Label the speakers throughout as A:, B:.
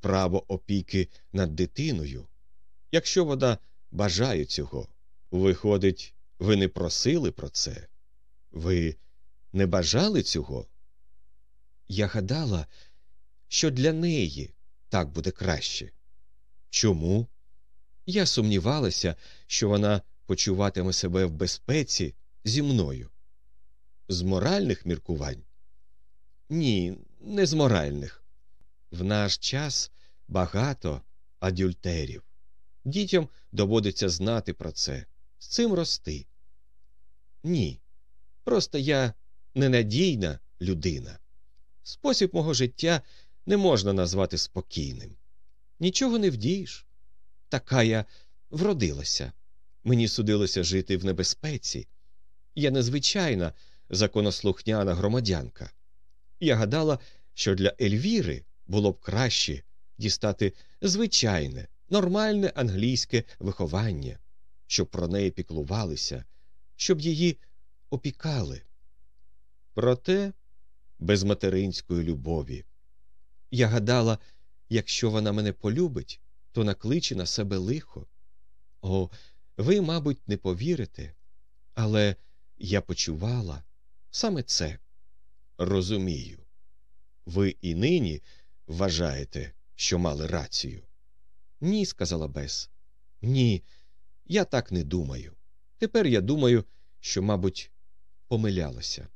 A: право опіки над дитиною, якщо вона бажає цього. Виходить, ви не просили про це? Ви не бажали цього? Я гадала, що для неї так буде краще. Чому? Я сумнівалася, що вона почуватиме себе в безпеці зі мною. З моральних міркувань? Ні, не з моральних. В наш час багато адюльтерів. Дітям доводиться знати про це, з цим рости. Ні. Просто я ненадійна людина. Спосіб мого життя не можна назвати спокійним. Нічого не вдієш. Така я вродилася. Мені судилося жити в небезпеці. Я незвичайна законослухняна громадянка. Я гадала, що для Ельвіри було б краще дістати звичайне, нормальне англійське виховання, щоб про неї піклувалися, щоб її опікали. Проте без материнської любові. Я гадала, якщо вона мене полюбить, то накличе на себе лихо. О, ви, мабуть, не повірите, але я почувала саме це. Розумію. Ви і нині вважаєте, що мали рацію? Ні, сказала Бес. Ні, я так не думаю. Тепер я думаю, що, мабуть, помилялася.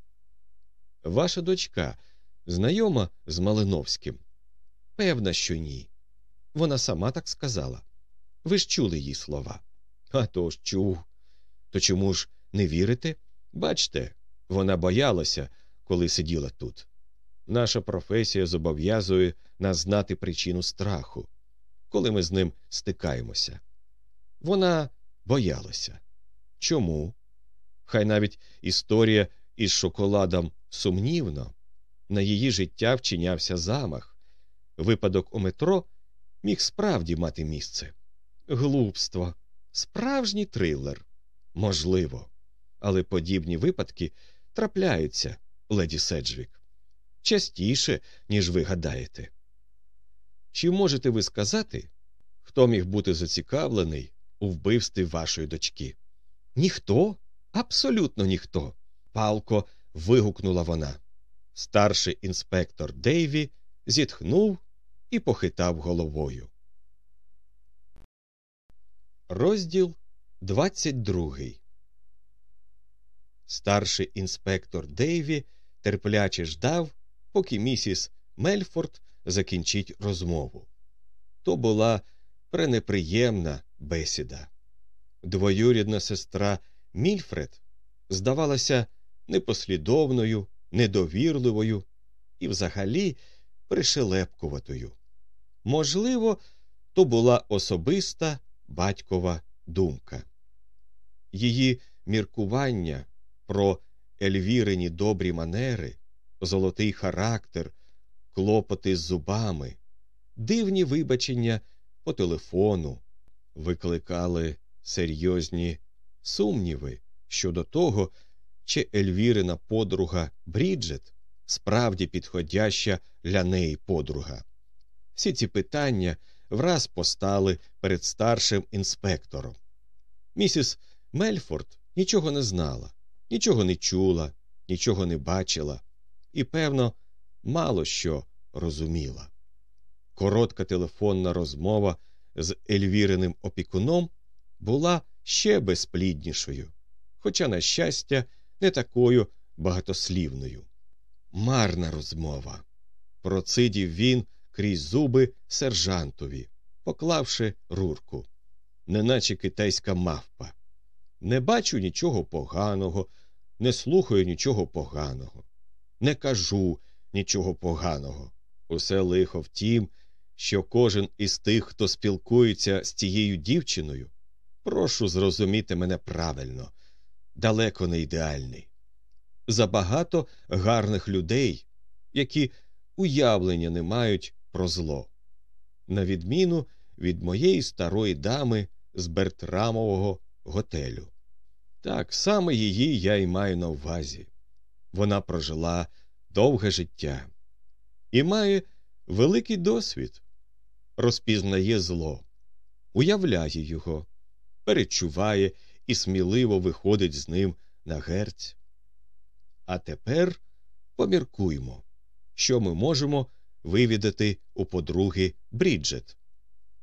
A: Ваша дочка знайома з Малиновським? Певна, що ні. Вона сама так сказала. Ви ж чули її слова. «А то ж чув. То чому ж не вірите? Бачте, вона боялася, коли сиділа тут. Наша професія зобов'язує нас знати причину страху, коли ми з ним стикаємося. Вона боялася. Чому? Хай навіть історія із шоколадом сумнівно, на її життя вчинявся замах. Випадок у метро міг справді мати місце. Глупство, справжній трилер. Можливо. Але подібні випадки трапляються, леді Седжвік. Частіше, ніж ви гадаєте. Чи можете ви сказати, хто міг бути зацікавлений у вбивстві вашої дочки? Ніхто, абсолютно ніхто. Палко вигукнула вона. Старший інспектор Дейві зітхнув і похитав головою. Розділ 22 Старший інспектор Дейві терпляче ждав, поки місіс Мельфорд закінчить розмову. То була пренеприємна бесіда. Двоюрідна сестра Мільфред здавалася непослідовною, недовірливою і, взагалі, пришелепкуватою. Можливо, то була особиста батькова думка. Її міркування про Ельвірині добрі манери, золотий характер, клопоти з зубами, дивні вибачення по телефону викликали серйозні сумніви щодо того, чи Ельвірина подруга Бріджет справді підходяща для неї подруга. Всі ці питання враз постали перед старшим інспектором. Місіс Мельфорд нічого не знала, нічого не чула, нічого не бачила і, певно, мало що розуміла. Коротка телефонна розмова з Ельвіриним опікуном була ще безпліднішою, хоча, на щастя, не такою багатослівною. Марна розмова. Процидів він крізь зуби сержантові, поклавши рурку, неначе китайська мавпа. Не бачу нічого поганого, не слухаю нічого поганого, не кажу нічого поганого. Усе лихо в тім, що кожен із тих, хто спілкується з цією дівчиною, прошу зрозуміти мене правильно, далеко не ідеальний. Забагато гарних людей, які уявлення не мають про зло, на відміну від моєї старої дами з Бертрамового готелю. Так саме її я й маю на увазі. Вона прожила довге життя і має великий досвід. розпізнає зло, уявляє його, перечуває і сміливо виходить з ним на герць. А тепер поміркуймо, що ми можемо вивідати у подруги Бріджет.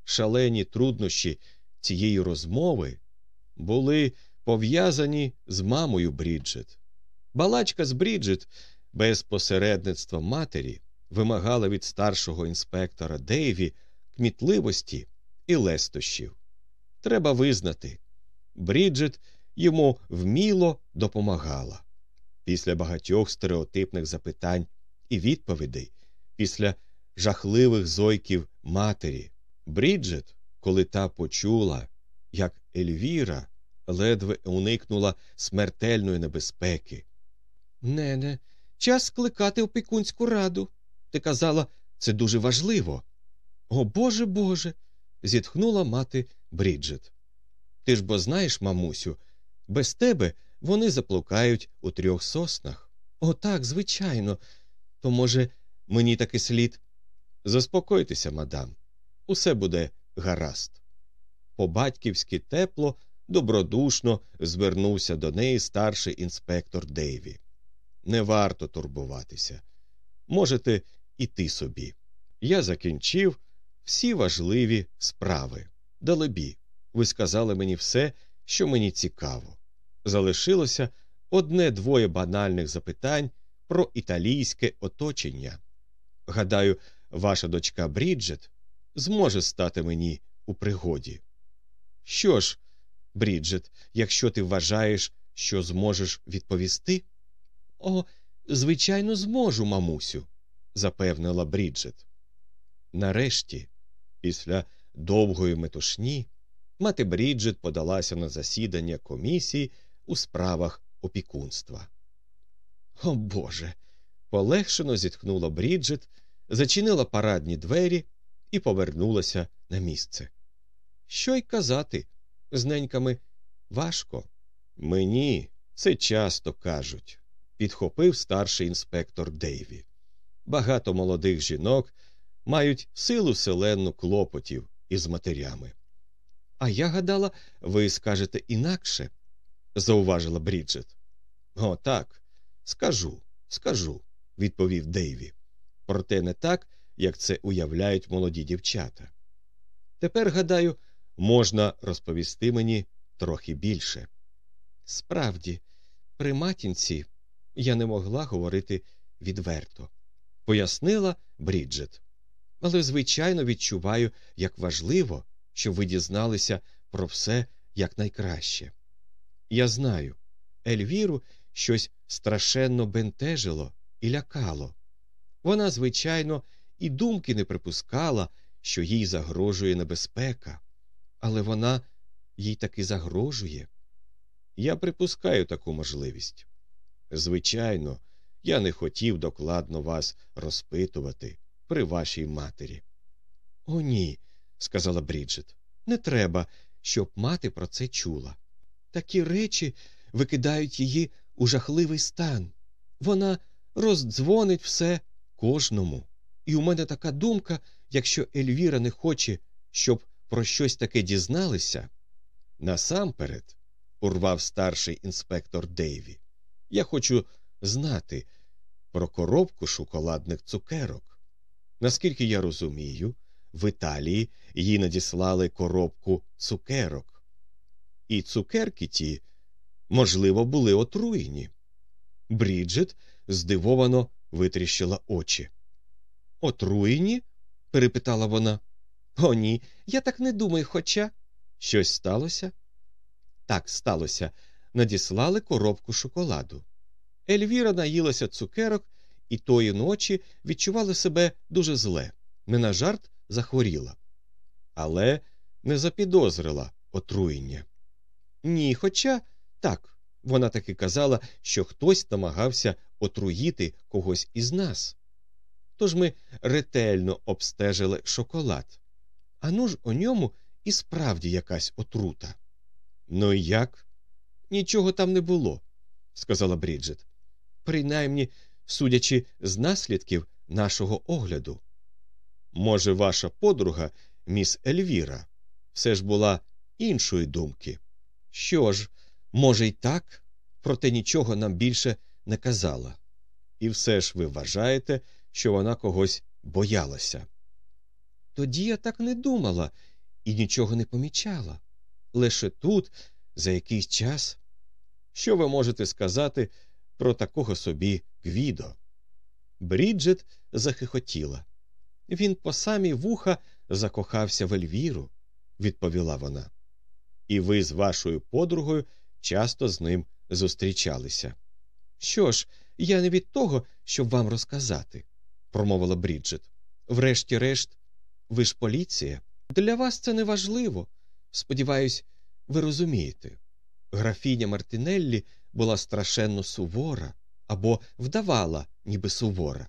A: Шалені труднощі цієї розмови були пов'язані з мамою Бріджет. Балачка з Бріджет без посередництва матері вимагала від старшого інспектора Дейві кмітливості і лестощів. Треба визнати, Бріджет йому вміло допомагала. Після багатьох стереотипних запитань і відповідей, після жахливих зойків матері, Бріджет, коли та почула, як Ельвіра ледве уникнула смертельної небезпеки. Нене, час скликати опікунську раду. Ти казала, це дуже важливо. О Боже Боже. зітхнула мати Бріджет. Ти ж бо знаєш, мамусю, без тебе вони заплукають у трьох соснах. О, так, звичайно. То, може, мені таки слід. Заспокойтеся, мадам, усе буде гаразд. По батьківськи тепло, добродушно звернувся до неї старший інспектор Дейві. Не варто турбуватися. Можете іти собі. Я закінчив всі важливі справи. Далебі, ви сказали мені все, що мені цікаво. Залишилося одне двоє банальних запитань про італійське оточення. Гадаю, ваша дочка Бріджет зможе стати мені у пригоді. Що ж, Бріджет, якщо ти вважаєш, що зможеш відповісти? О, звичайно, зможу, мамусю, запевнила Бріджет. Нарешті, після довгої метушні, мати Бріджет подалася на засідання комісії у справах опікунства. О Боже. полегшено зітхнула Бріджет, зачинила парадні двері і повернулася на місце. Що й казати, з неньками важко. Мені це часто кажуть, підхопив старший інспектор Дейві. Багато молодих жінок мають силу селенну клопотів із матерями. А я гадала, ви скажете інакше, зауважила Бріджет. О, так, скажу, скажу, відповів Дейві. Проте не так, як це уявляють молоді дівчата. Тепер, гадаю, можна розповісти мені трохи більше. Справді, при матінці я не могла говорити відверто, пояснила Бріджет. Але, звичайно, відчуваю, як важливо, щоб ви дізналися про все якнайкраще. Я знаю, Ельвіру щось страшенно бентежило і лякало. Вона, звичайно, і думки не припускала, що їй загрожує небезпека, але вона їй таки загрожує. Я припускаю таку можливість. Звичайно, я не хотів докладно вас розпитувати при вашій матері. О, ні, сказала Бріджит, не треба, щоб мати про це чула. Такі речі викидають її у жахливий стан. Вона роздзвонить все кожному. І у мене така думка, якщо Ельвіра не хоче, щоб про щось таке дізналися. Насамперед, урвав старший інспектор Дейві, я хочу знати про коробку шоколадних цукерок. Наскільки я розумію, в Італії їй надіслали коробку цукерок. І цукерки ті, можливо, були отруєні. Бріджет здивовано витріщила очі. Отруєні? перепитала вона. О, ні, я так не думаю, хоча щось сталося? Так сталося. Надіслали коробку шоколаду. Ельвіра наїлася цукерок і тої ночі відчувала себе дуже зле, не на жарт захворіла, але не запідозрила отруєння. Ні, хоча так, вона таки казала, що хтось намагався отруїти когось із нас. Тож ми ретельно обстежили шоколад. А ну ж у ньому і справді якась отрута. Ну як? Нічого там не було, сказала Бріджит. Принаймні, судячи з наслідків нашого огляду. Може, ваша подруга, міс Ельвіра, все ж була іншої думки. Що ж, може, й так, проте нічого нам більше не казала. І все ж ви вважаєте, що вона когось боялася. Тоді я так не думала і нічого не помічала. Лише тут, за якийсь час. Що ви можете сказати про такого собі Гвідо? Бріджет захихотіла. Він по самі вуха закохався в Ельвіру, відповіла вона. І ви з вашою подругою часто з ним зустрічалися. Що ж, я не від того, щоб вам розказати, промовила Бріджет. Врешті-решт, ви ж поліція. Для вас це не важливо. Сподіваюсь, ви розумієте. Графіня Мартінеллі була страшенно сувора або вдавала, ніби сувора.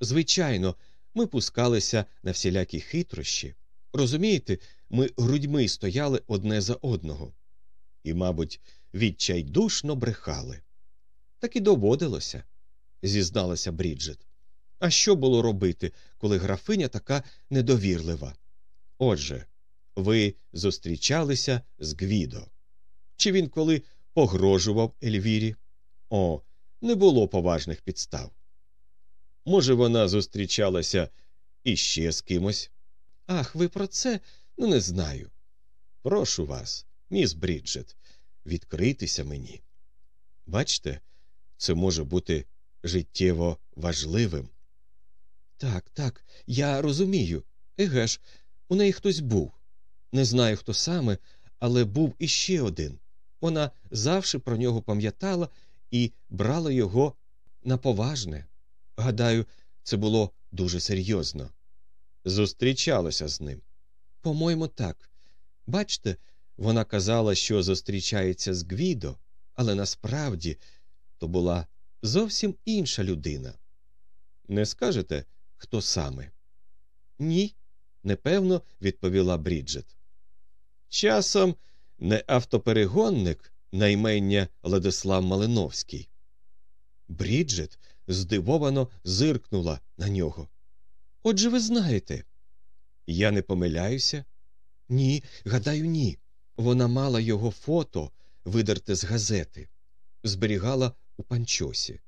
A: Звичайно, ми пускалися на всілякі хитрощі. Розумієте, ми грудьми стояли одне за одного і, мабуть, відчайдушно брехали. Так і доводилося, зізналася Бріджет. А що було робити, коли графиня така недовірлива? Отже, ви зустрічалися з Гвідо. Чи він коли погрожував Ельвірі? О, не було поважних підстав. Може, вона зустрічалася іще з кимось? Ах, ви про це ну не знаю. Прошу вас, міс Бріджет, відкритися мені. Бачте, це може бути життєво важливим. Так, так, я розумію. Еге ж, у неї хтось був. Не знаю, хто саме, але був іще один. Вона завжди про нього пам'ятала і брала його на поважне. Гадаю, це було дуже серйозно. Зустрічалася з ним. По-моєму, так. Бачте, вона казала, що зустрічається з Гвідо, але насправді то була зовсім інша людина. Не скажете, хто саме? Ні, непевно відповіла Бріджет. Часом не автоперегонник на імення Владислав Малиновський. Бріджет здивовано зиркнула на нього. Отже, ви знаєте. Я не помиляюся? Ні, гадаю, ні. Вона мала його фото видерте з газети, зберігала у панчосі.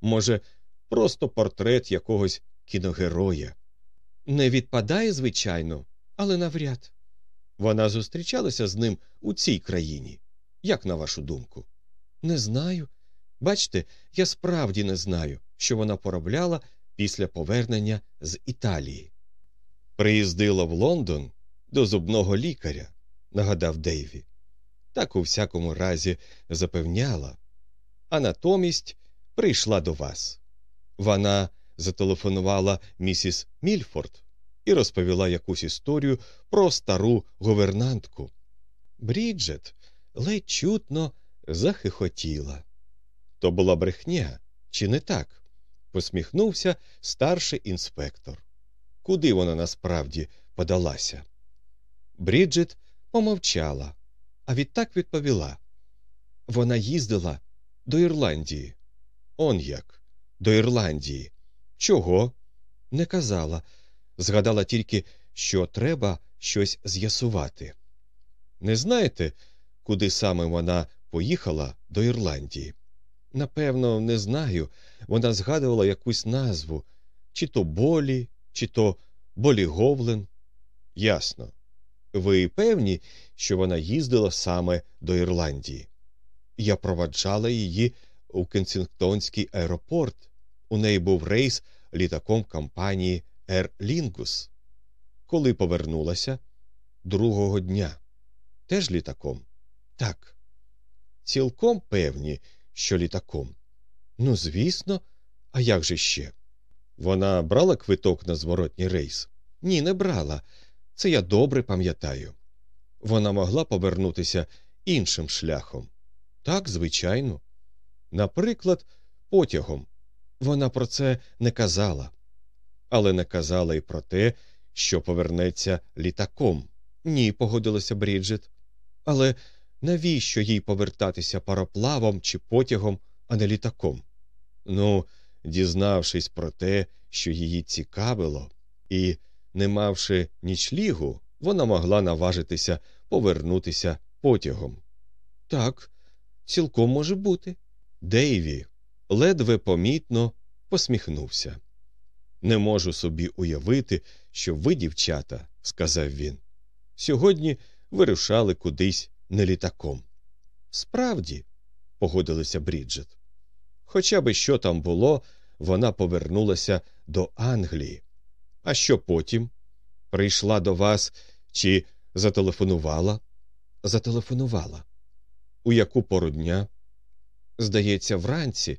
A: Може, просто портрет якогось кіногероя. Не відпадає, звичайно, але навряд. Вона зустрічалася з ним у цій країні. Як на вашу думку? Не знаю. Бачте, я справді не знаю, що вона поробляла після повернення з Італії. Приїздила в Лондон до зубного лікаря, нагадав Дейві. Так у всякому разі запевняла, а натомість прийшла до вас. Вона зателефонувала місіс Мільфорд і розповіла якусь історію про стару гувернантку. Бріджет ледь чутно захихотіла. То була брехня, чи не так? посміхнувся старший інспектор. Куди вона насправді подалася? Бріджет помовчала, а відтак відповіла вона їздила до Ірландії. Он як, до Ірландії. Чого? Не казала. Згадала тільки, що треба щось з'ясувати. Не знаєте, куди саме вона поїхала до Ірландії? Напевно, не знаю. Вона згадувала якусь назву чи то болі, чи то боліговлен. Ясно. Ви певні, що вона їздила саме до Ірландії? Я проваджала її у Кенсінгтонський аеропорт. У неї був рейс літаком компанії Air Lingus. Коли повернулася другого дня. Теж літаком? Так. Цілком певні, що літаком. Ну, звісно, а як же ще? Вона брала квиток на зворотній рейс? Ні, не брала. Це я добре пам'ятаю. Вона могла повернутися іншим шляхом. Так, звичайно. Наприклад, потягом. Вона про це не казала, але не казала і про те, що повернеться літаком. Ні, погодилася Бріджит. Але навіщо їй повертатися пароплавом чи потягом, а не літаком? Ну, дізнавшись про те, що її цікавило, і не мавши нічлігу, вона могла наважитися повернутися потягом. Так, цілком може бути. Дейві ледве помітно посміхнувся. Не можу собі уявити, що ви, дівчата, сказав він, сьогодні вирушали кудись не літаком. Справді, погодилася Бріджит. Хоча би що там було, вона повернулася до Англії. А що потім? Прийшла до вас чи зателефонувала? Зателефонувала. У яку пору дня? Здається, вранці.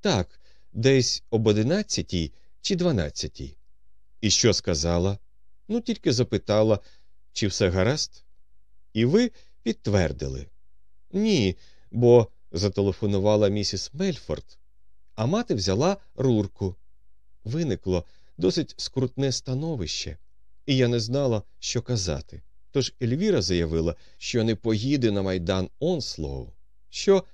A: Так, десь об одинадцятій чи дванадцятій. І що сказала? Ну, тільки запитала, чи все гаразд? І ви підтвердили. Ні, бо зателефонувала місіс Мельфорд, а мати взяла рурку. Виникло досить скрутне становище, і я не знала, що казати. Тож Ельвіра заявила, що не поїде на майдан Онслоу, що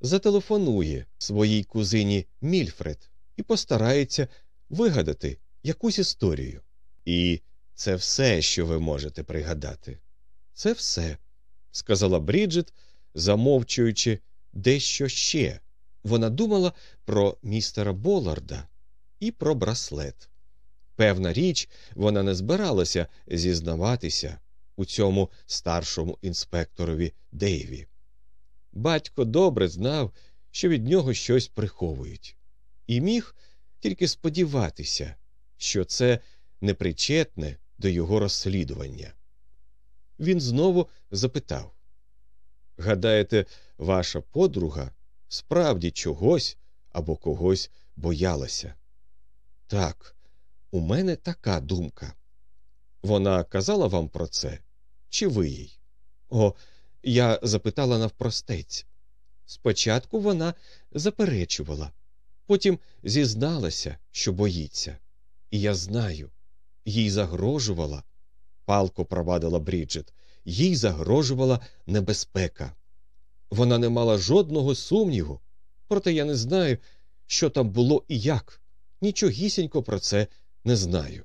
A: зателефонує своїй кузині Мільфред і постарається вигадати якусь історію. І це все, що ви можете пригадати. Це все, сказала Бріджит, замовчуючи дещо ще. Вона думала про містера Боларда і про браслет. Певна річ, вона не збиралася зізнаватися у цьому старшому інспекторові Дейві. Батько добре знав, що від нього щось приховують, і міг тільки сподіватися, що це непричетне до його розслідування. Він знову запитав Гадаєте, ваша подруга справді чогось або когось боялася? Так, у мене така думка. Вона казала вам про це, чи ви їй? О, я запитала навпростець. Спочатку вона заперечувала, потім зізналася, що боїться. І я знаю, їй загрожувала, палко провадила Бріджит, їй загрожувала небезпека. Вона не мала жодного сумніву, проте я не знаю, що там було і як. Нічогісінько про це не знаю.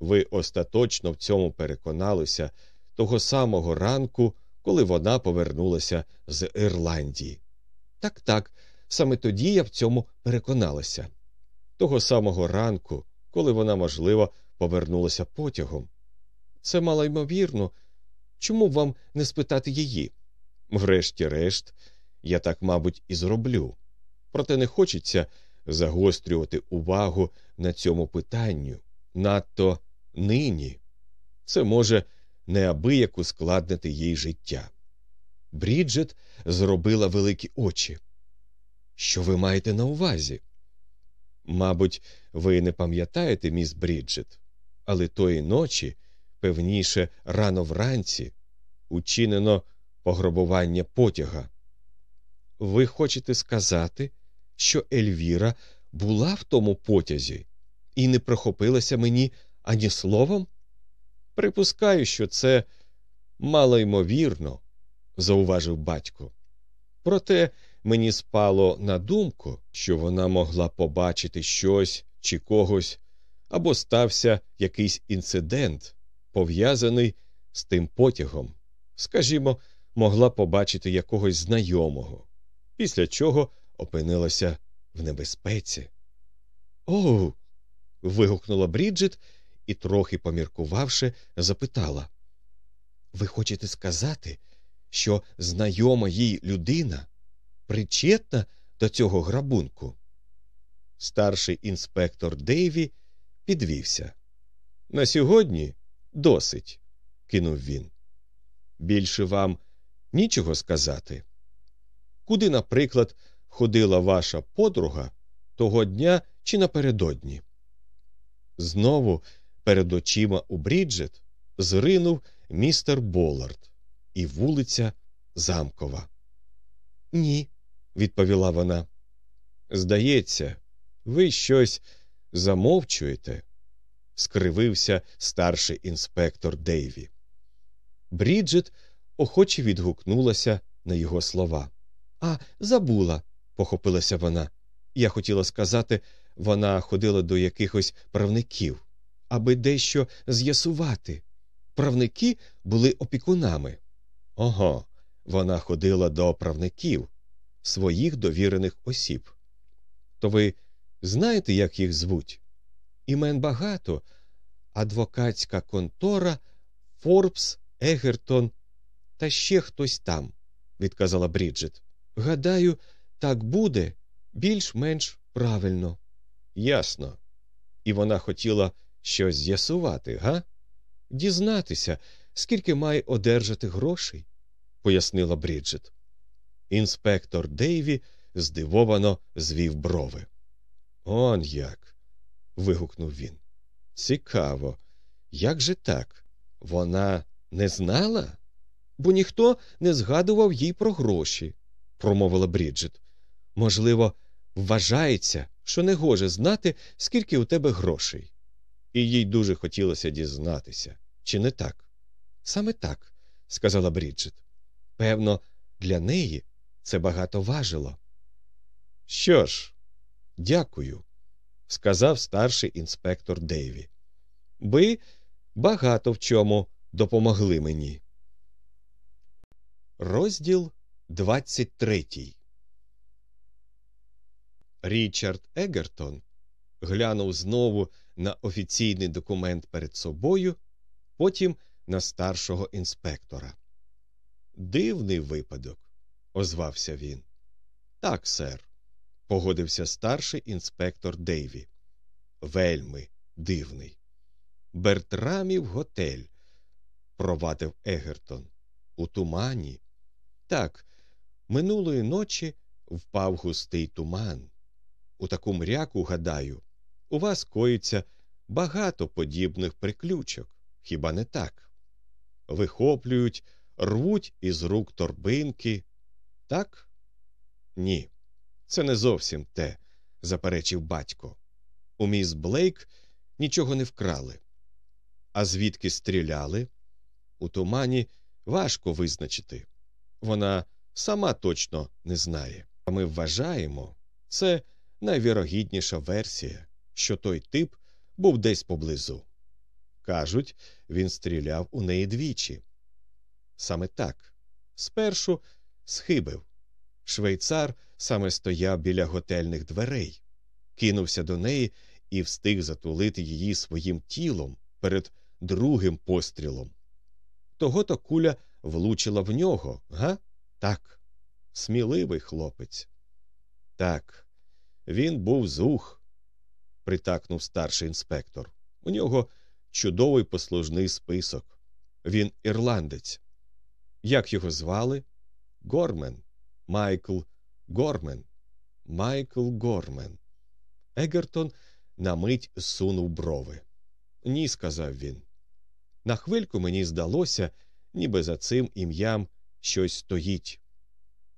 A: Ви остаточно в цьому переконалися того самого ранку, коли вона повернулася з Ірландії. Так, так, саме тоді я в цьому переконалася. Того самого ранку, коли вона, можливо, повернулася потягом. Це мало ймовірно. Чому б вам не спитати її? Врешті-решт, я так, мабуть, і зроблю. Проте не хочеться загострювати увагу на цьому питанні, надто нині. Це може неабияк ускладнити їй життя. Бріджет зробила великі очі. Що ви маєте на увазі? Мабуть, ви не пам'ятаєте, міс Бріджет, але тої ночі, певніше, рано вранці, учинено пограбування потяга. Ви хочете сказати, що Ельвіра була в тому потязі і не прохопилася мені ані словом? Припускаю, що це малоймовірно, зауважив батько. Проте мені спало на думку, що вона могла побачити щось чи когось, або стався якийсь інцидент, пов'язаний з тим потягом. Скажімо, могла побачити якогось знайомого, після чого опинилася в небезпеці. Оу. вигукнула Бріджит і, трохи поміркувавши, запитала Ви хочете сказати, що знайома їй людина причетна до цього грабунку? Старший інспектор Дейві підвівся. На сьогодні досить, кинув він. Більше вам нічого сказати. Куди, наприклад, ходила ваша подруга того дня чи напередодні? Знову перед очима у Бріджет зринув містер Болард і вулиця Замкова. Ні, відповіла вона. Здається, ви щось замовчуєте, скривився старший інспектор Дейві. Бріджит охоче відгукнулася на його слова. А, забула, похопилася вона. Я хотіла сказати, вона ходила до якихось правників, аби дещо з'ясувати. Правники були опікунами. Ого, вона ходила до правників, своїх довірених осіб. То ви знаєте, як їх звуть? Імен багато, адвокатська контора, Форбс, Егертон та ще хтось там, відказала Бріджит. Гадаю, так буде більш-менш правильно. Ясно. І вона хотіла щось з'ясувати, га? Дізнатися, скільки має одержати грошей, пояснила Бріджит. Інспектор Дейві здивовано звів брови. Он як. вигукнув він. Цікаво. Як же так? Вона не знала? Бо ніхто не згадував їй про гроші, промовила Бріджит. Можливо, вважається, що не гоже знати, скільки у тебе грошей. І їй дуже хотілося дізнатися, чи не так? Саме так, сказала Бріджит. Певно, для неї це багато важило. Що ж, дякую, сказав старший інспектор Дейві. Ви багато в чому допомогли мені. Розділ 23 Річард Егертон глянув знову на офіційний документ перед собою, потім на старшого інспектора. Дивний випадок, озвався він. Так, сер, погодився старший інспектор Дейві. Вельми дивний. Бертрамів готель, провадив Егертон. У тумані. Так, минулої ночі впав густий туман. У таку мряку, гадаю, у вас коїться багато подібних приключок, хіба не так? Вихоплюють, рвуть із рук торбинки. Так? Ні, це не зовсім те, заперечив батько. У міс Блейк нічого не вкрали. А звідки стріляли? У тумані важко визначити. Вона сама точно не знає. А ми вважаємо, це найвірогідніша версія, що той тип був десь поблизу. Кажуть, він стріляв у неї двічі. Саме так. Спершу схибив. Швейцар саме стояв біля готельних дверей, кинувся до неї і встиг затулити її своїм тілом перед другим пострілом. Того то куля влучила в нього, га? Так, сміливий хлопець. Так, він був зух, притакнув старший інспектор. У нього чудовий послужний список. Він ірландець. Як його звали? Гормен. Майкл Гормен. Майкл Гормен. Егертон на мить сунув брови. Ні, сказав він. На хвильку мені здалося, ніби за цим ім'ям щось стоїть.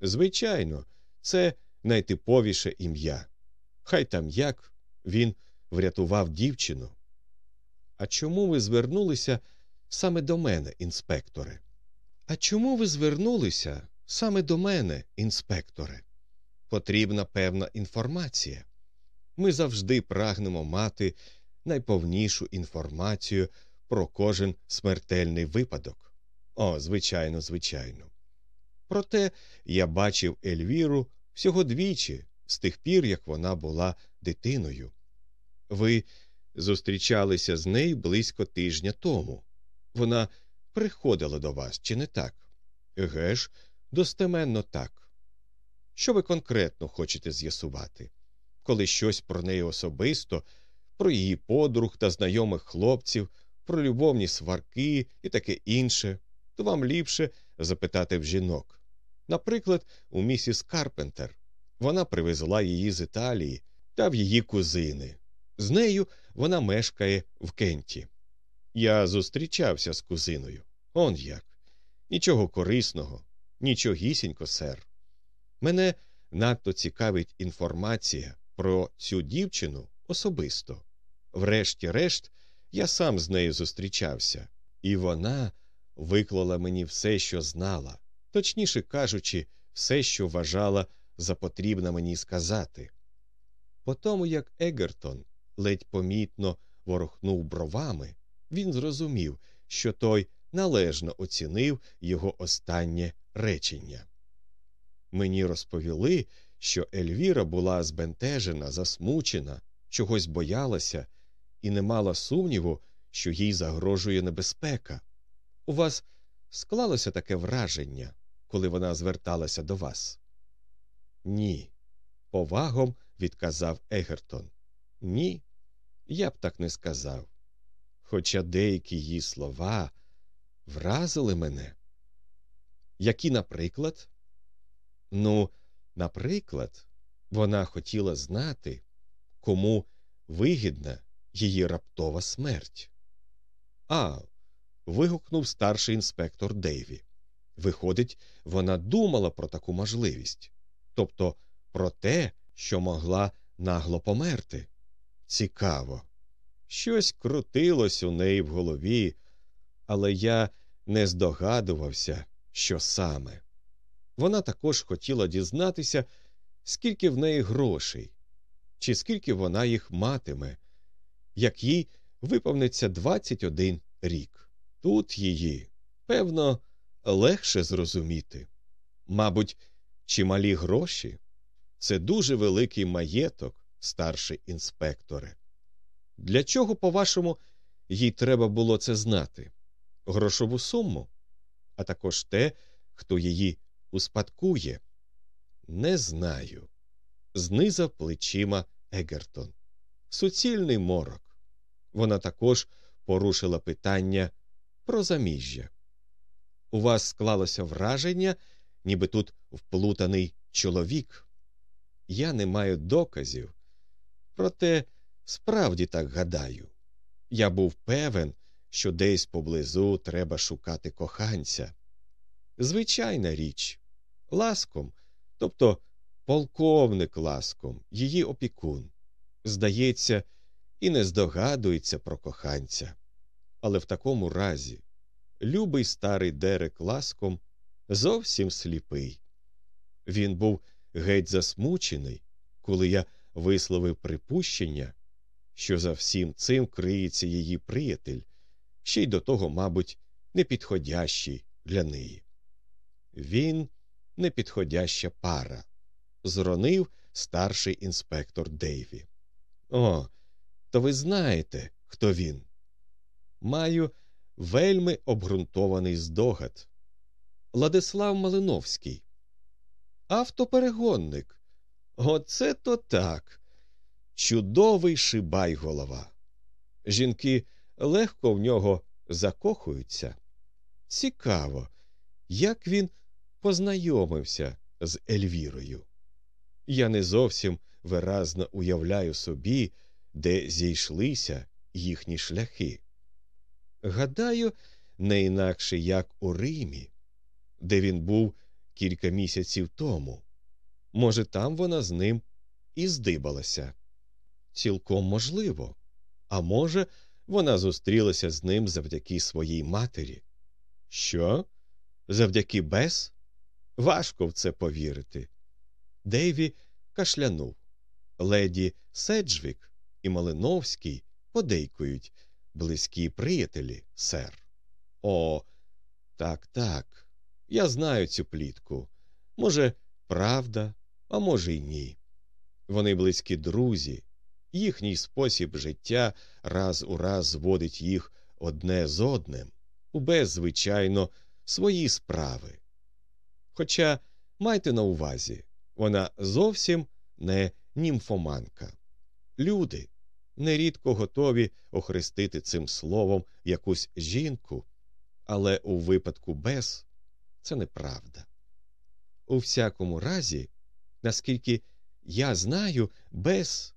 A: Звичайно, це найтиповіше ім'я. Хай там як він врятував дівчину. А чому ви звернулися саме до мене, інспекторе? А чому ви звернулися саме до мене, інспекторе? Потрібна певна інформація. Ми завжди прагнемо мати найповнішу інформацію про кожен смертельний випадок. О, звичайно, звичайно. Проте я бачив Ельвіру всього двічі з тих пір, як вона була дитиною. Ви зустрічалися з нею близько тижня тому. Вона приходила до вас, чи не так? Еге ж, достеменно так. Що ви конкретно хочете з'ясувати? Коли щось про неї особисто, про її подруг та знайомих хлопців, про любовні сварки і таке інше, то вам ліпше запитати в жінок. Наприклад, у місіс Карпентер. Вона привезла її з Італії та в її кузини. З нею вона мешкає в Кенті. Я зустрічався з кузиною. Он як. Нічого корисного, нічогісінько, сер. Мене надто цікавить інформація про цю дівчину особисто. Врешті-решт, я сам з нею зустрічався, і вона виклала мені все, що знала, точніше кажучи, все, що вважала за потрібне мені сказати. По тому, як Егертон ледь помітно ворухнув бровами, він зрозумів, що той належно оцінив його останнє речення. Мені розповіли, що Ельвіра була збентежена, засмучена, чогось боялася і не мала сумніву, що їй загрожує небезпека. У вас склалося таке враження, коли вона зверталася до вас? Ні, повагом відказав Егертон. Ні, я б так не сказав. Хоча деякі її слова вразили мене. Які, наприклад? Ну, наприклад, вона хотіла знати, кому вигідна її раптова смерть. А. вигукнув старший інспектор Дейві. Виходить, вона думала про таку можливість, тобто про те, що могла нагло померти. Цікаво. Щось крутилось у неї в голові, але я не здогадувався, що саме. Вона також хотіла дізнатися, скільки в неї грошей, чи скільки вона їх матиме, як їй виповниться 21 рік. Тут її, певно, легше зрозуміти. Мабуть, чималі гроші це дуже великий маєток, старший інспекторе. Для чого, по-вашому, їй треба було це знати? Грошову суму, а також те, хто її успадкує? Не знаю. Знизав плечима Егертон. Суцільний морок. Вона також порушила питання про заміжжя. У вас склалося враження, ніби тут вплутаний чоловік. Я не маю доказів, проте справді так гадаю. Я був певен, що десь поблизу треба шукати коханця. Звичайна річ, ласком, тобто полковник ласком, її опікун, здається, і не здогадується про коханця. Але в такому разі любий старий Дерек ласком зовсім сліпий. Він був геть засмучений, коли я висловив припущення, що за всім цим криється її приятель, ще й до того, мабуть, непідходящий для неї. Він непідходяща пара, зронив старший інспектор Дейві. О, то ви знаєте, хто він. Маю вельми обґрунтований здогад. Ладислав Малиновський. Автоперегонник. Оце то так. Чудовий шибай голова. Жінки легко в нього закохуються. Цікаво, як він познайомився з Ельвірою. Я не зовсім виразно уявляю собі, де зійшлися їхні шляхи. Гадаю, не інакше як у Римі, де він був кілька місяців тому. Може, там вона з ним і здибалася. Цілком можливо. А може, вона зустрілася з ним завдяки своїй матері. Що? Завдяки Бес? Важко в це повірити. Дейві кашлянув. Леді Седжвік і Малиновський подейкують близькі приятелі, сер. О, так, так. Я знаю цю плітку. Може, правда, а може, й ні. Вони близькі друзі, їхній спосіб життя раз у раз зводить їх одне з одним, у без, звичайно, свої справи. Хоча майте на увазі, вона зовсім не німфоманка. Люди нерідко готові охрестити цим словом якусь жінку, але у випадку без це неправда. У всякому разі, наскільки я знаю, без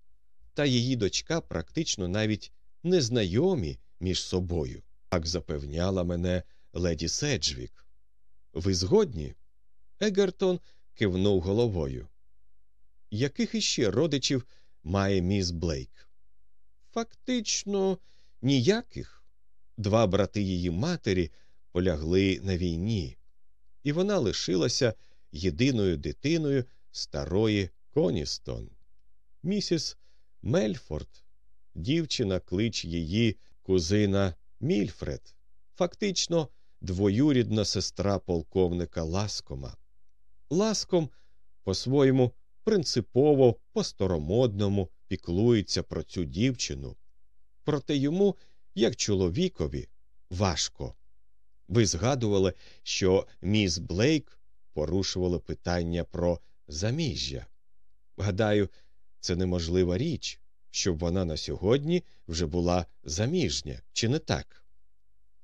A: та її дочка практично навіть незнайомі між собою, так запевняла мене леді Седжвік. Ви згодні? Егертон кивнув головою. Яких іще родичів має міс Блейк? Фактично ніяких. Два брати її матері полягли на війні, і вона лишилася єдиною дитиною старої Коністон. Місіс Мельфорд дівчина кличе її кузина Мільдред, фактично двоюрідна сестра полковника Ласкома. Ласком, по-своєму, принципово, по старомодному піклується про цю дівчину, проте йому, як чоловікові, важко. Ви згадували, що міс Блейк порушувала питання про заміжжя. Гадаю, це неможлива річ, щоб вона на сьогодні вже була заміжня, чи не так?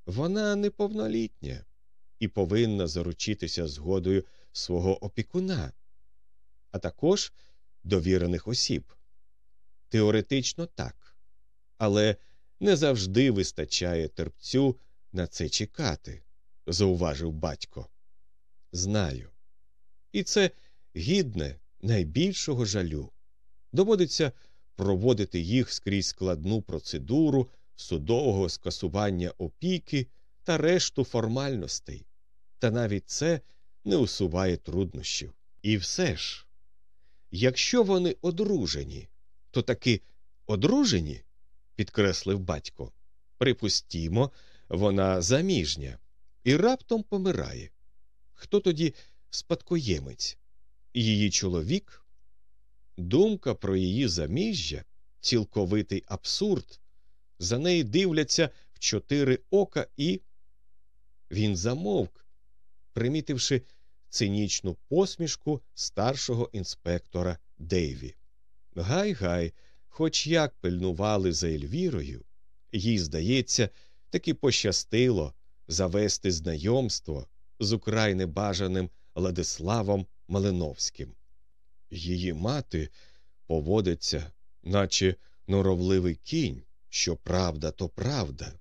A: Вона неповнолітня і повинна заручитися згодою свого опікуна, а також довірених осіб. Теоретично так, але не завжди вистачає терпцю на це чекати, зауважив батько. Знаю. І це гідне найбільшого жалю. Доводиться проводити їх скрізь складну процедуру судового скасування опіки та решту формальностей, та навіть це не усуває труднощів. І все ж, якщо вони одружені, то таки одружені, підкреслив батько. Припустімо, вона заміжня і раптом помирає. Хто тоді спадкоємець? Її чоловік? Думка про її заміжжя цілковитий абсурд. За неї дивляться в чотири ока, і він замовк, примітивши цинічну посмішку старшого інспектора Дейві. Гай гай, хоч як пильнували за Ельвірою, їй, здається, таки пощастило завести знайомство з украй небажаним Владиславом Малиновським. Її мати поводиться, наче норовливий кінь, що правда, то правда,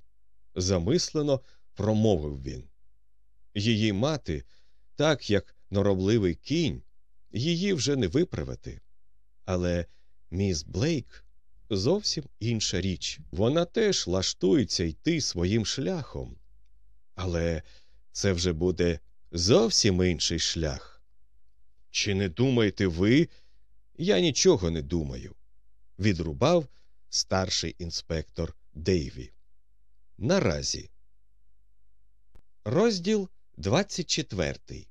A: замислено промовив він. Її мати, так як норовливий кінь, її вже не виправити. Але міс Блейк зовсім інша річ. Вона теж лаштується йти своїм шляхом. Але це вже буде зовсім інший шлях. Чи не думаєте ви? Я нічого не думаю, відрубав старший інспектор Дейві. Наразі. Розділ 24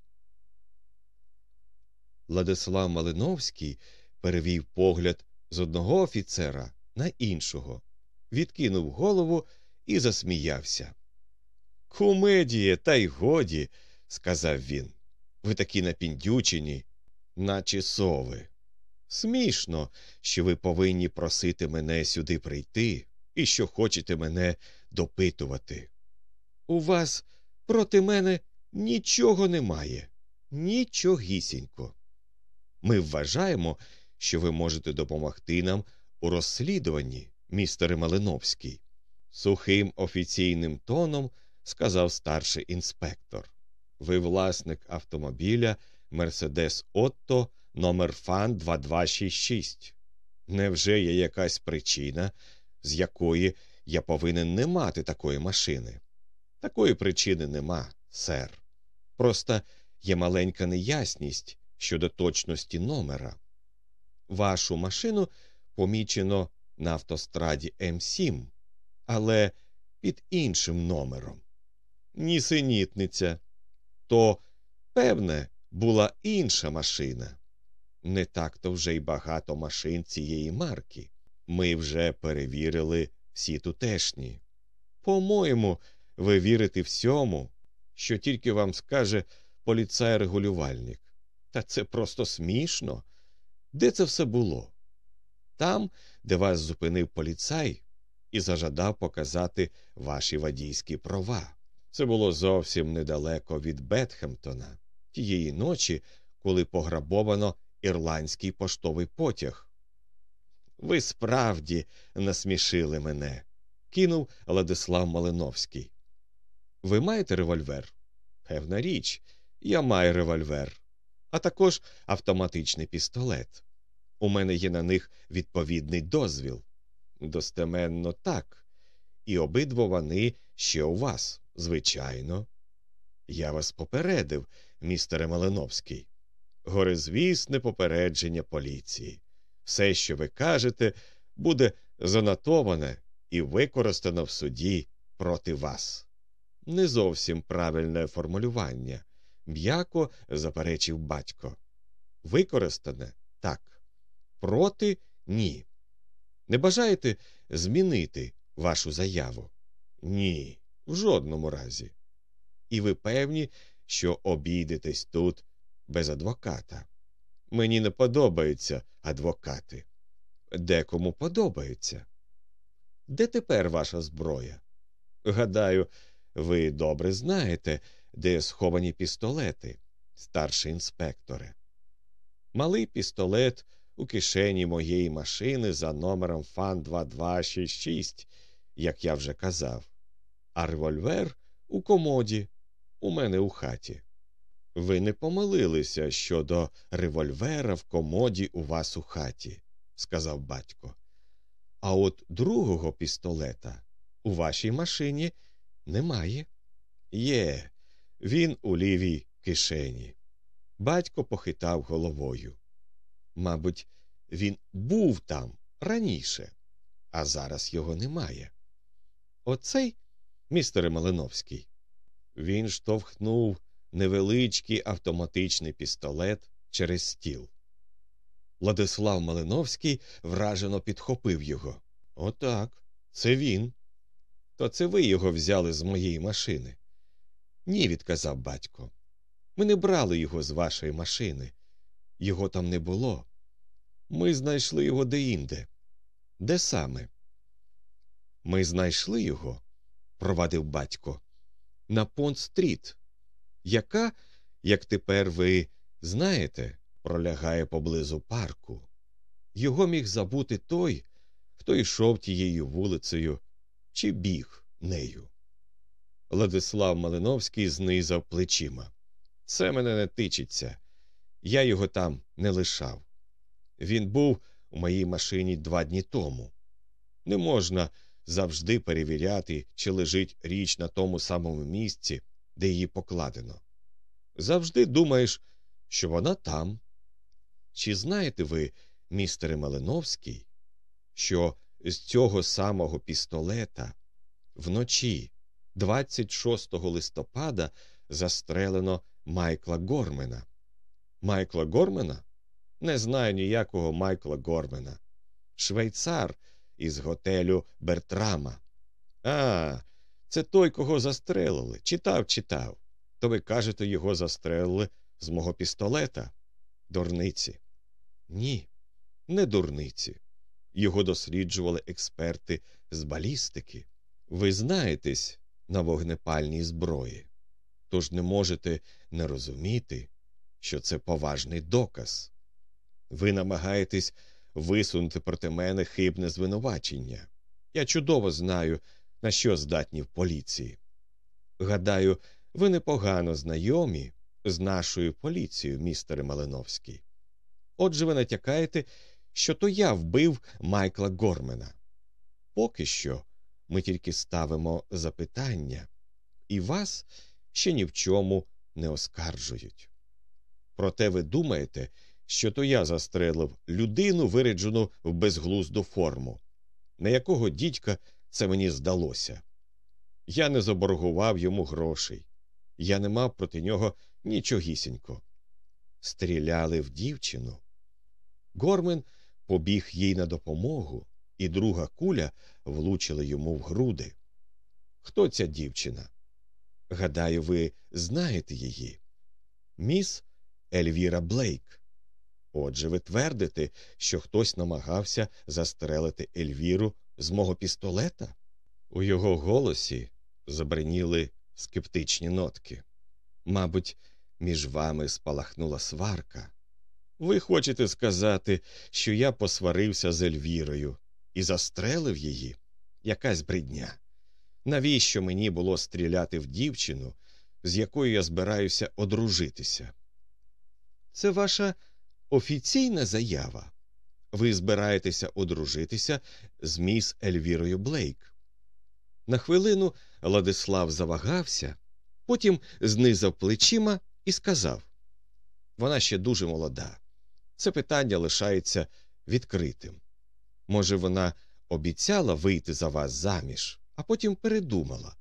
A: Владислав Малиновський перевів погляд з одного офіцера на іншого, відкинув голову і засміявся. Кумедіє, та й годі, сказав він. Ви такі напіндючені, наче сови. Смішно, що ви повинні просити мене сюди прийти і що хочете мене допитувати. У вас проти мене нічого немає, нічогісінько. Ми вважаємо, що ви можете допомогти нам у розслідуванні, містере Малиновський, сухим офіційним тоном сказав старший інспектор. Ви власник автомобіля Мерседес Отто номер фан 2266. Невже є якась причина, з якої я повинен не мати такої машини? Такої причини нема, сер. Просто є маленька неясність щодо точності номера. Вашу машину помічено на автостраді М7, але під іншим номером. Нісенітниця. То, певне, була інша машина. Не так то вже й багато машин цієї марки. Ми вже перевірили всі тутешні. По-моєму, ви вірите всьому, що тільки вам скаже поліцай-регулювальник. Та це просто смішно. Де це все було? Там, де вас зупинив поліцай і зажадав показати ваші водійські права. Це було зовсім недалеко від Бетхемптона, тієї ночі, коли пограбовано ірландський поштовий потяг. Ви справді насмішили мене, кинув Владислав Малиновський. Ви маєте револьвер? Певна річ, я маю револьвер, а також автоматичний пістолет. У мене є на них відповідний дозвіл. Достеменно так, і обидва вони ще у вас, звичайно. Я вас попередив, містере Малиновський. Горезвісне попередження поліції. Все, що ви кажете, буде занотоване і використано в суді проти вас. Не зовсім правильне формулювання, м'яко заперечив батько. Використане так, проти ні. Не бажаєте змінити вашу заяву? Ні, в жодному разі. І ви певні, що обійдетесь тут без адвоката. Мені не подобаються адвокати. Декому подобається. Де тепер ваша зброя? Гадаю, ви добре знаєте, де сховані пістолети, старший інспекторе. Малий пістолет у кишені моєї машини за номером Фан 2266, як я вже казав, а револьвер у комоді у мене у хаті. Ви не помилилися щодо револьвера в комоді у вас у хаті, сказав батько. А от другого пістолета у вашій машині немає. Є, він у лівій кишені. Батько похитав головою. Мабуть, він був там раніше, а зараз його немає. Оцей, містере Малиновський, він штовхнув невеличкий автоматичний пістолет через стіл. Владислав Малиновський вражено підхопив його. Отак, це він. То це ви його взяли з моєї машини. Ні, відказав батько. Ми не брали його з вашої машини. Його там не було. Ми знайшли його деінде. Де саме? Ми знайшли його, провадив батько, на Понт-стріт, яка, як тепер ви знаєте, пролягає поблизу парку. Його міг забути той, хто йшов тією вулицею чи біг нею. Владислав Малиновський знизав плечима. Це мене не тичиться. Я його там не лишав. Він був у моїй машині два дні тому. Не можна завжди перевіряти, чи лежить річ на тому самому місці, де її покладено. Завжди думаєш, що вона там. Чи знаєте ви, містере Малиновський, що з цього самого пістолета вночі, 26 листопада, застрелено Майкла Гормена? Майкла Гормена? Не знаю ніякого Майкла Гормена. Швейцар із готелю Бертрама. А, це той, кого застрелили. Читав, читав. То ви кажете, його застрелили з мого пістолета? Дурниці. Ні, не дурниці. Його досліджували експерти з балістики. Ви знаєтесь на вогнепальній зброї, тож не можете не розуміти, що це поважний доказ. Ви намагаєтесь висунути проти мене хибне звинувачення. Я чудово знаю, на що здатні в поліції. Гадаю, ви непогано знайомі з нашою поліцією, містере Малиновський. Отже, ви натякаєте, що то я вбив Майкла Гормена. Поки що ми тільки ставимо запитання, і вас ще ні в чому не оскаржують. Проте ви думаєте, що то я застрелив людину, виряджену в безглузду форму, на якого дідька це мені здалося. Я не заборгував йому грошей, я не мав проти нього нічогісінько. Стріляли в дівчину. Гормен побіг їй на допомогу, і друга куля влучила йому в груди. Хто ця дівчина? Гадаю, ви знаєте її. Міс Ельвіра Блейк. Отже, ви твердите, що хтось намагався застрелити Ельвіру з мого пістолета? У його голосі забриніли скептичні нотки. Мабуть, між вами спалахнула сварка. Ви хочете сказати, що я посварився з Ельвірою і застрелив її? Якась бридня. Навіщо мені було стріляти в дівчину, з якою я збираюся одружитися? Це ваша офіційна заява. Ви збираєтеся одружитися з міс Ельвірою Блейк. На хвилину Ладислав завагався, потім знизав плечима і сказав вона ще дуже молода. Це питання лишається відкритим. Може, вона обіцяла вийти за вас заміж, а потім передумала.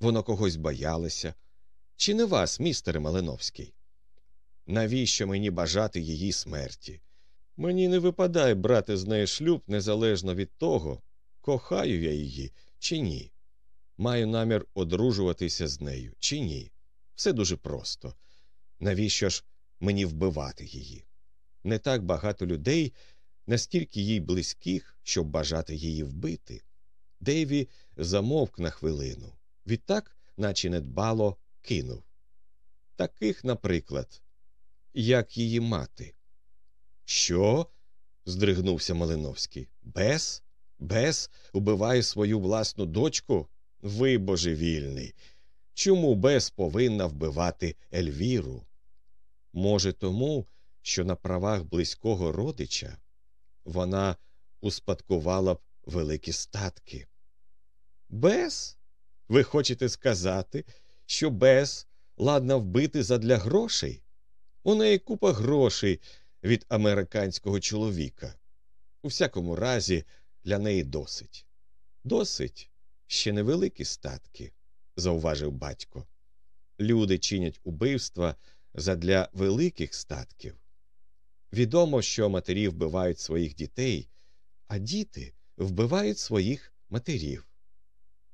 A: Воно когось боялося. Чи не вас, містере Малиновський? Навіщо мені бажати її смерті? Мені не випадає брати з нею шлюб незалежно від того, кохаю я її чи ні. Маю намір одружуватися з нею чи ні. Все дуже просто. Навіщо ж мені вбивати її? Не так багато людей, настільки їй близьких, щоб бажати її вбити. Дейві замовк на хвилину. Відтак, наче недбало, кинув. Таких, наприклад, як її мати. Що? здригнувся Малиновський. Бес? Бес убиває свою власну дочку? Ви божевільний. Чому Бес повинна вбивати Ельвіру? Може, тому, що на правах близького родича вона успадкувала б великі статки. Бес? Ви хочете сказати, що Бес ладна вбити задля грошей? У неї купа грошей від американського чоловіка. У всякому разі, для неї досить. Досить ще невеликі статки, зауважив батько. Люди чинять убивства задля великих статків. Відомо, що матері вбивають своїх дітей, а діти вбивають своїх матерів.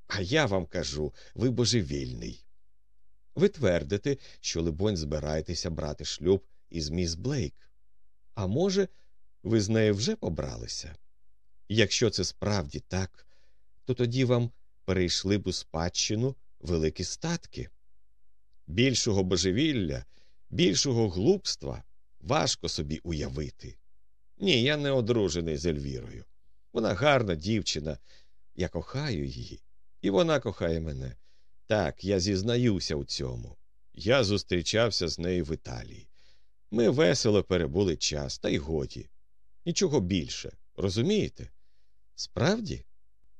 A: А я вам кажу, ви божевільний. Ви твердите, що, либонь, збираєтеся брати шлюб із міс Блейк. А може, ви з нею вже побралися? Якщо це справді так, то тоді вам перейшли б у спадщину великі статки. Більшого божевілля, більшого глупства важко собі уявити. Ні, я не одружений з Ельвірою. Вона гарна дівчина, я кохаю її, і вона кохає мене. Так, я зізнаюся у цьому. Я зустрічався з нею в Італії. Ми весело перебули час, та й годі. Нічого більше, розумієте? Справді?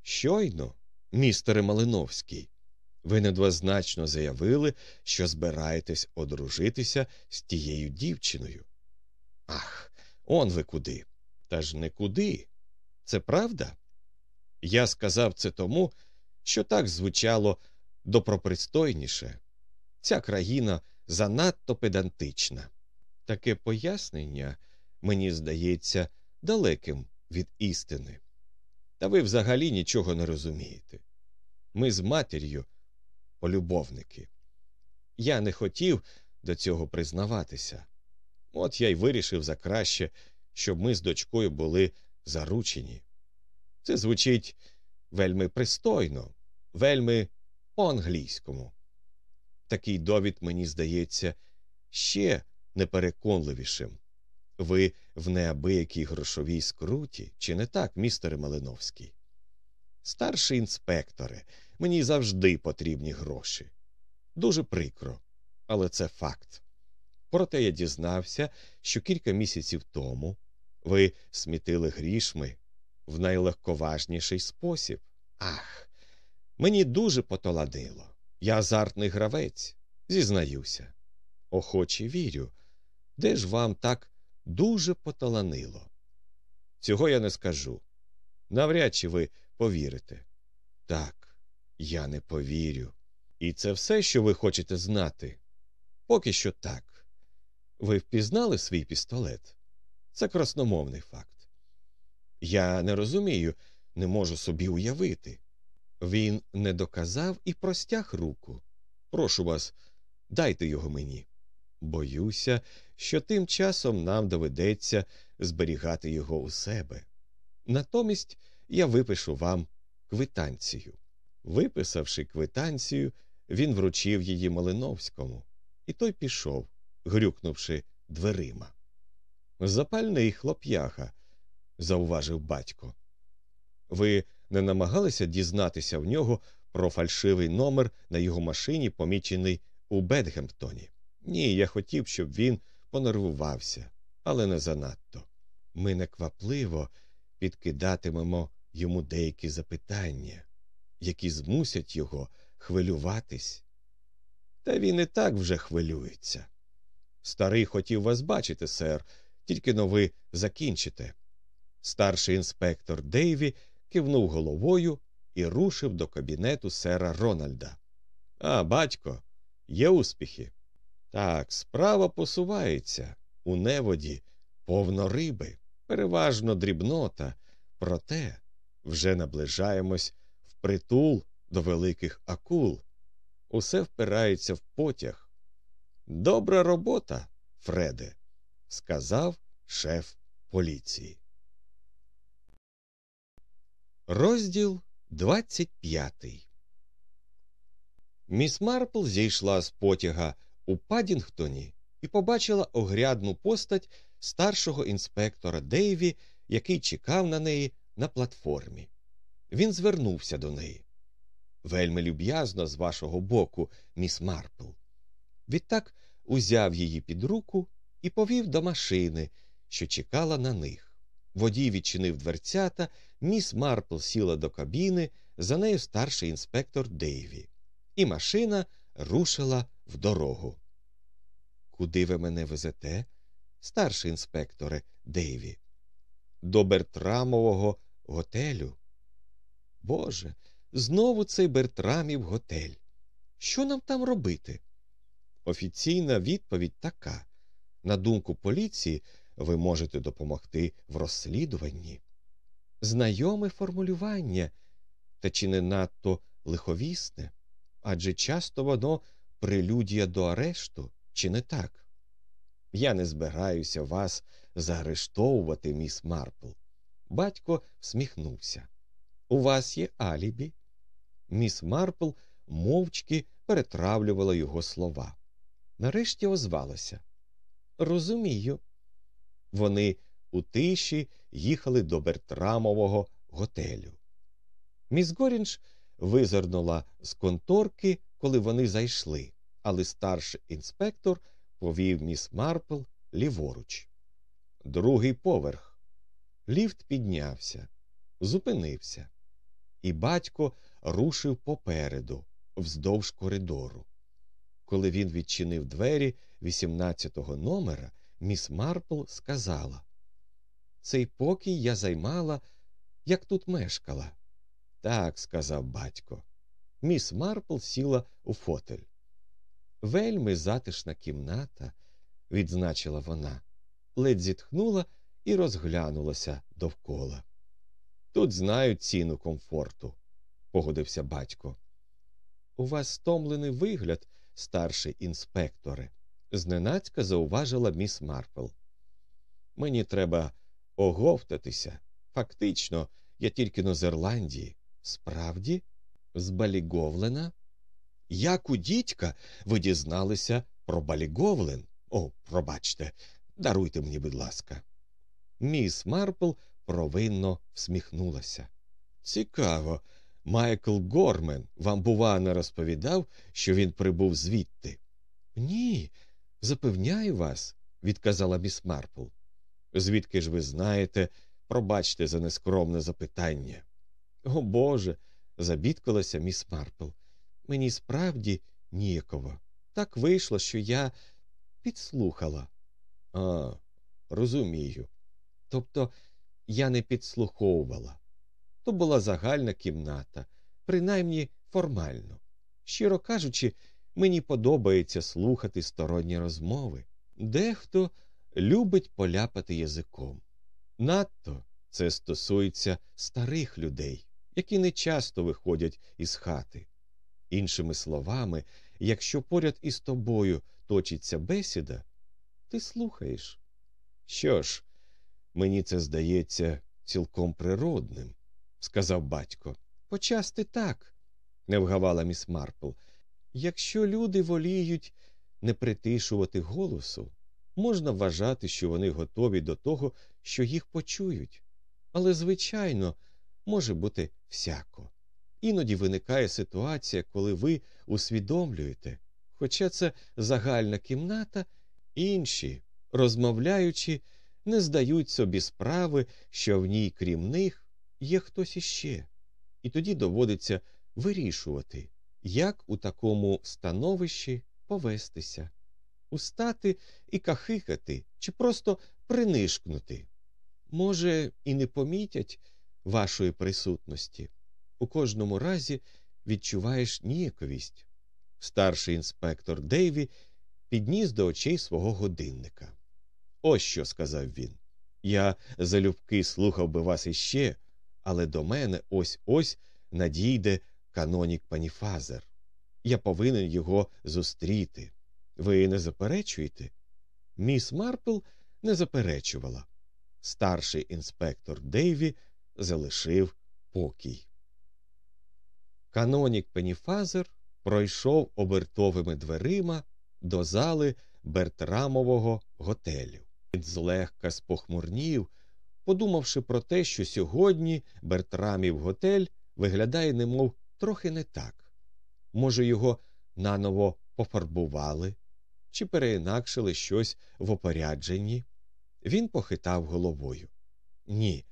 A: Щойно, містере Малиновський, ви недвозначно заявили, що збираєтесь одружитися з тією дівчиною. Ах, он ви куди. Та ж не куди. Це правда? Я сказав це тому, що так звучало добропристойніше. Ця країна занадто педантична. Таке пояснення, мені здається, далеким від істини. Та ви взагалі нічого не розумієте. Ми з матір'ю полюбовники. Я не хотів до цього признаватися. От я й вирішив за краще, щоб ми з дочкою були заручені. Це звучить вельми пристойно, вельми по-англійському. Такий довід, мені здається, ще непереконливішим. Ви в неабиякій грошовій скруті, чи не так, містере Малиновський? Старший інспекторе, мені завжди потрібні гроші. Дуже прикро, але це факт. Проте я дізнався, що кілька місяців тому ви смітили грішми в найлегковажніший спосіб. Ах, мені дуже потоладило. Я азартний гравець, зізнаюся. Охоче вірю. Де ж вам так дуже поталанило? Цього я не скажу. Навряд чи ви повірите. Так, я не повірю. І це все, що ви хочете знати? Поки що так. Ви впізнали свій пістолет? Це красномовний факт. Я не розумію, не можу собі уявити. Він не доказав і простяг руку. Прошу вас, дайте його мені. Боюся, що тим часом нам доведеться зберігати його у себе. Натомість я випишу вам квитанцію. Виписавши квитанцію, він вручив її Малиновському, і той пішов, грюкнувши дверима. Запальний хлоп'яха, зауважив батько. Ви не намагалися дізнатися в нього про фальшивий номер на його машині, помічений у Бетгемптоні? Ні, я хотів, щоб він понервувався, але не занадто. Ми неквапливо підкидатимемо йому деякі запитання, які змусять його хвилюватись. Та він і так вже хвилюється. Старий хотів вас бачити, сер, тільки но ви закінчите. Старший інспектор Дейві кивнув головою і рушив до кабінету сера Рональда. А, батько, є успіхи. Так, справа посувається. У неводі повно риби, переважно дрібнота, проте вже наближаємось впритул до великих акул. Усе впирається в потяг. Добра робота, Фреде, сказав шеф поліції. Розділ 25 Міс Марпл зійшла з потяга у Падінгтоні і побачила огрядну постать старшого інспектора Дейві, який чекав на неї на платформі. Він звернувся до неї. Вельми люб'язно з вашого боку, міс Марпл. Відтак узяв її під руку і повів до машини, що чекала на них. Водій відчинив дверцята, міс Марпл сіла до кабіни, за нею старший інспектор Дейві, і машина рушила в дорогу. Куди ви мене везете, старший інспекторе Дейві? До Бертрамового готелю. Боже, знову цей Бертрамів готель. Що нам там робити? Офіційна відповідь така на думку поліції, ви можете допомогти в розслідуванні. Знайоме формулювання, та чи не надто лиховісне, адже часто воно прелюдія до арешту, чи не так? Я не збираюся вас заарештовувати, міс Марпл. Батько всміхнувся. У вас є алібі? Міс Марпл мовчки перетравлювала його слова. Нарешті озвалася. Розумію. Вони у тиші їхали до Бертрамового готелю. Міс Горінч визирнула з конторки, коли вони зайшли, але старший інспектор повів міс Марпл ліворуч. Другий поверх. Ліфт піднявся, зупинився, і батько рушив попереду, вздовж коридору. Коли він відчинив двері 18-го номера, міс Марпл сказала Цей покій я займала, як тут мешкала. Так, сказав батько. Міс Марпл сіла у фотель. Вельми затишна кімната, відзначила вона, ледь зітхнула і розглянулася довкола. Тут знають ціну комфорту, погодився батько. У вас стомлений вигляд, старший інспекторе, зненацька зауважила міс Марпл. Мені треба оговтатися. Фактично, я тільки но з Ірландії. Справді, з Баліговлена? Як у дідька ви дізналися про Баліговлен? О, пробачте, даруйте мені, будь ласка. Міс Марпл провинно всміхнулася. Цікаво, Майкл Гормен вам, бува, не розповідав, що він прибув звідти? Ні, запевняю вас, відказала міс Марпл. Звідки ж ви знаєте, пробачте за нескромне запитання. О Боже, забідкалася міс Марпл. Мені справді ніяково. Так вийшло, що я підслухала. А, розумію. Тобто я не підслуховувала. То була загальна кімната, принаймні формально. Щиро кажучи, мені подобається слухати сторонні розмови. Дехто любить поляпати язиком. Надто це стосується старих людей, які не часто виходять із хати. Іншими словами, якщо поряд із тобою точиться бесіда, ти слухаєш. Що ж, мені це здається цілком природним, сказав батько. Почасти так, не вгавала міс Марпл. Якщо люди воліють не притишувати голосу, можна вважати, що вони готові до того, що їх почують. Але, звичайно, може бути всяко. Іноді виникає ситуація, коли ви усвідомлюєте, хоча це загальна кімната, інші, розмовляючи, не здають собі справи, що в ній, крім них, є хтось іще, і тоді доводиться вирішувати, як у такому становищі повестися, устати і кахикати, чи просто принишкнути. Може, і не помітять, вашої присутності. У кожному разі відчуваєш ніяковість. Старший інспектор Дейві підніс до очей свого годинника. Ось що, сказав він. Я залюбки слухав би вас іще, але до мене ось ось надійде канонік Паніфазер. Я повинен його зустріти. Ви не заперечуєте? Міс Марпл не заперечувала. Старший інспектор Дейві залишив покій. Канонік Пеніфазер пройшов обертовими дверима до зали Бертрамового готелю. Він злегка спохмурнів, подумавши про те, що сьогодні Бертрамів готель виглядає, немов трохи не так. Може, його наново пофарбували чи переінакшили щось в опорядженні. Він похитав головою. Ні,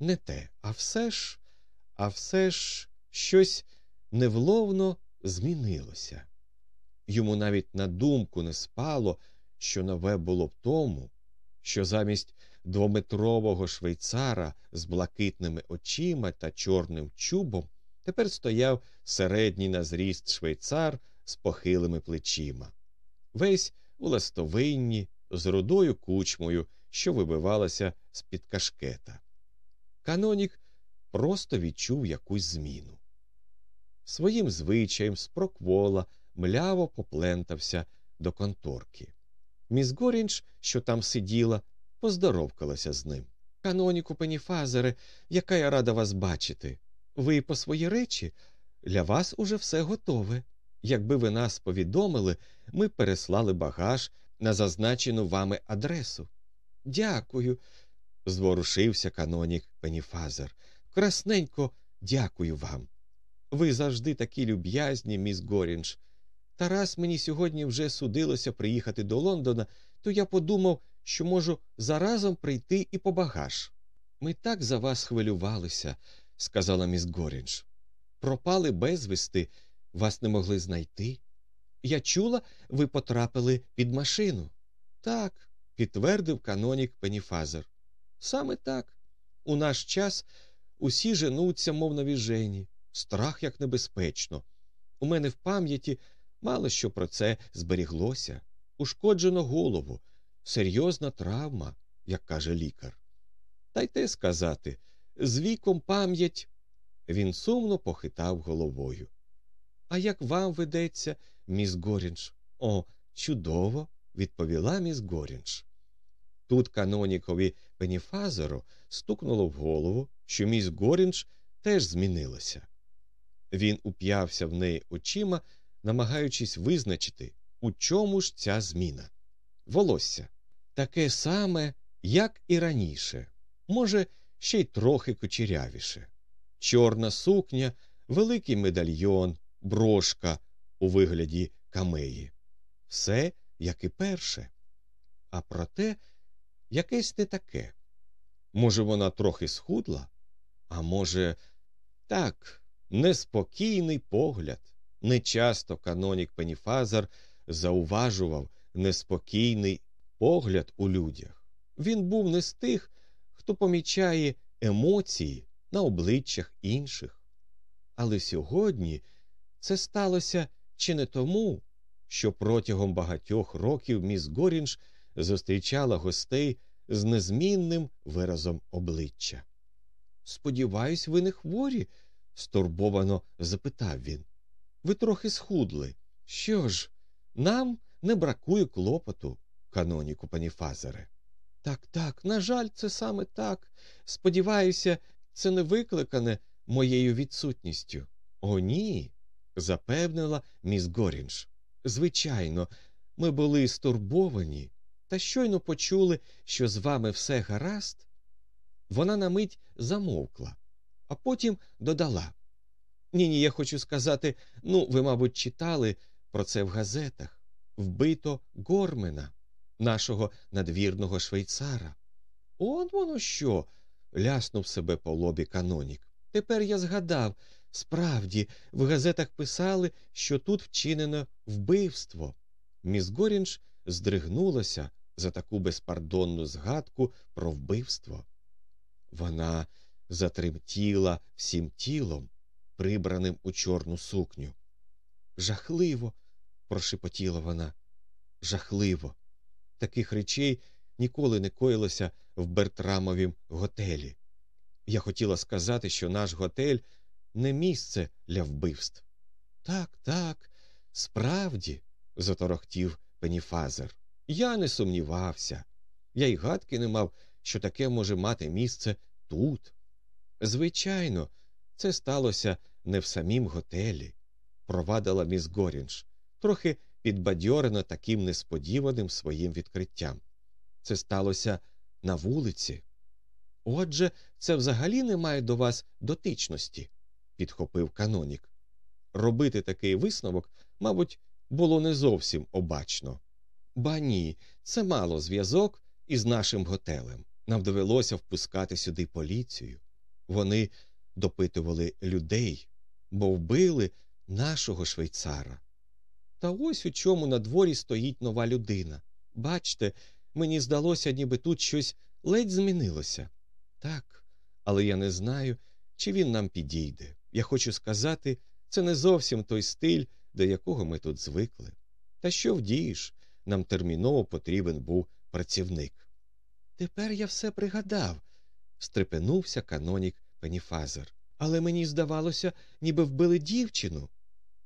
A: не те, а все ж, а все ж щось невловно змінилося. Йому навіть на думку не спало, що нове було в тому, що замість двометрового швейцара з блакитними очима та чорним чубом тепер стояв середній на зріст швейцар з похилими плечима, весь у ластовинні, з рудою кучмою, що вибивалася з під кашкета. Канонік просто відчув якусь зміну. Своїм звичаєм спроквола мляво поплентався до конторки. Міс Горінч, що там сиділа, поздоровкалася з ним. Каноніку Пеніфазере, яка я рада вас бачити. Ви по свої речі, для вас уже все готове. Якби ви нас повідомили, ми переслали багаж на зазначену вами адресу. Дякую, зворушився канонік Пеніфазер. Красненько дякую вам. Ви завжди такі люб'язні, міс Горінч. Та раз мені сьогодні вже судилося приїхати до Лондона, то я подумав, що можу заразом прийти і по багаж. Ми так за вас хвилювалися, сказала міс Горінч. Пропали безвісти, вас не могли знайти. Я чула, ви потрапили під машину. Так, підтвердив канонік Пеніфазер. Саме так. У наш час усі женуться, мов навіжені. Страх як небезпечно. У мене в пам'яті мало що про це зберіглося. Ушкоджено голову, серйозна травма, як каже лікар. Та й те сказати, з віком пам'ять. Він сумно похитав головою. А як вам ведеться, міс Горінч? О, чудово, відповіла міс Горінч. Тут канонікові Пеніфазеру стукнуло в голову, що міс Горінч теж змінилася. Він уп'явся в неї очима, намагаючись визначити, у чому ж ця зміна. Волосся таке саме, як і раніше, може, ще й трохи кучерявіше. Чорна сукня, великий медальйон, брошка у вигляді камеї. Все, як і перше. А проте якесь не таке. Може, вона трохи схудла, а може, так, неспокійний погляд. Нечасто канонік Пеніфазер зауважував неспокійний погляд у людях. Він був не з тих, хто помічає емоції на обличчях інших. Але сьогодні це сталося чи не тому, що протягом багатьох років міс Горінж зустрічала гостей з незмінним виразом обличчя. Сподіваюсь, ви не хворі? стурбовано запитав він. Ви трохи схудли. Що ж, нам не бракує клопоту, каноніку Паніфазере. Так, так, на жаль, це саме так. Сподіваюся, це не викликане моєю відсутністю. О, ні, запевнила міс Горінж. Звичайно, ми були стурбовані, та щойно почули, що з вами все гаразд. Вона на мить замовкла, а потім додала. Ні, ні, я хочу сказати ну, ви, мабуть, читали про це в газетах вбито Гормена, нашого надвірного швейцара. Он воно що? ляснув себе по лобі канонік. Тепер я згадав справді, в газетах писали, що тут вчинено вбивство. Міс Горінж здригнулася за таку безпардонну згадку про вбивство. Вона затремтіла всім тілом, прибраним у чорну сукню. Жахливо, прошепотіла вона. Жахливо. Таких речей ніколи не коїлося в Бертрамовім готелі. Я хотіла сказати, що наш готель не місце для вбивств. Так, так, справді, заторохтів Пеніфазер. Я не сумнівався. Я й гадки не мав, що таке може мати місце тут. Звичайно, це сталося не в самім готелі, провадила міс Горінж, трохи підбадьорена таким несподіваним своїм відкриттям. Це сталося на вулиці. Отже, це взагалі не має до вас дотичності, підхопив канонік. Робити такий висновок, мабуть, було не зовсім обачно. Ба ні, це мало зв'язок із нашим готелем. Нам довелося впускати сюди поліцію. Вони допитували людей, бо вбили нашого швейцара. Та ось у чому на дворі стоїть нова людина. Бачте, мені здалося, ніби тут щось ледь змінилося. Так, але я не знаю, чи він нам підійде. Я хочу сказати, це не зовсім той стиль, до якого ми тут звикли. Та що вдієш, нам терміново потрібен був працівник. Тепер я все пригадав, стрепенувся канонік Пеніфазер. Але мені здавалося, ніби вбили дівчину.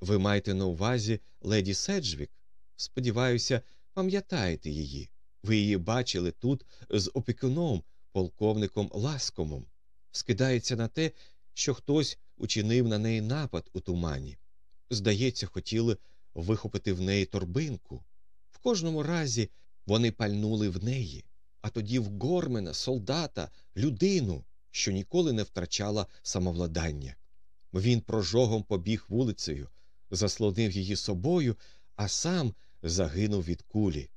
A: Ви маєте на увазі леді Седжвік? Сподіваюся, пам'ятаєте її. Ви її бачили тут з опікуном, полковником Ласкомом. Скидається на те, що хтось учинив на неї напад у тумані. Здається, хотіли вихопити в неї торбинку. В кожному разі вони пальнули в неї, а тоді в Гормена, солдата, людину, що ніколи не втрачала самовладання. Він прожогом побіг вулицею, заслонив її собою, а сам загинув від кулі.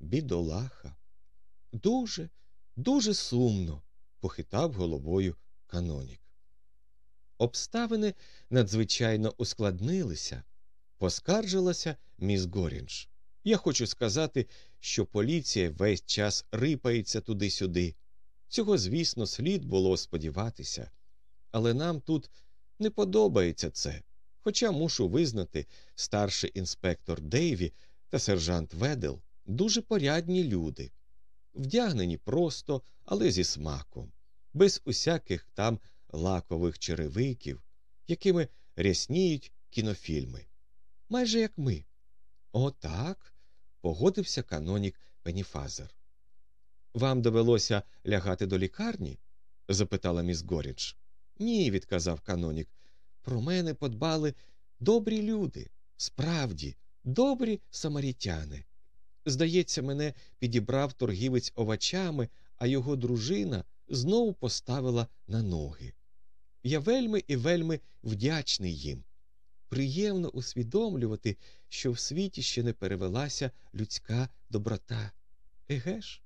A: Бідолаха. Дуже, дуже сумно, похитав головою канонік. Обставини надзвичайно ускладнилися, поскаржилася міс Горінж. Я хочу сказати, що поліція весь час рипається туди-сюди. Цього, звісно, слід було сподіватися, але нам тут не подобається це. Хоча мушу визнати, старший інспектор Дейві та сержант Ведел дуже порядні люди, вдягнені просто, але зі смаком, без усяких там лакових черевиків, якими рясніють кінофільми. Майже як ми. Отак, погодився канонік Пеніфазер. Вам довелося лягати до лікарні? запитала міс Горідж. Ні, відказав канонік. Про мене подбали добрі люди, справді, добрі самарітяни. Здається, мене підібрав торгівець овочами, а його дружина знову поставила на ноги. Я вельми і вельми вдячний їм. Приємно усвідомлювати, що в світі ще не перевелася людська доброта. Еге ж,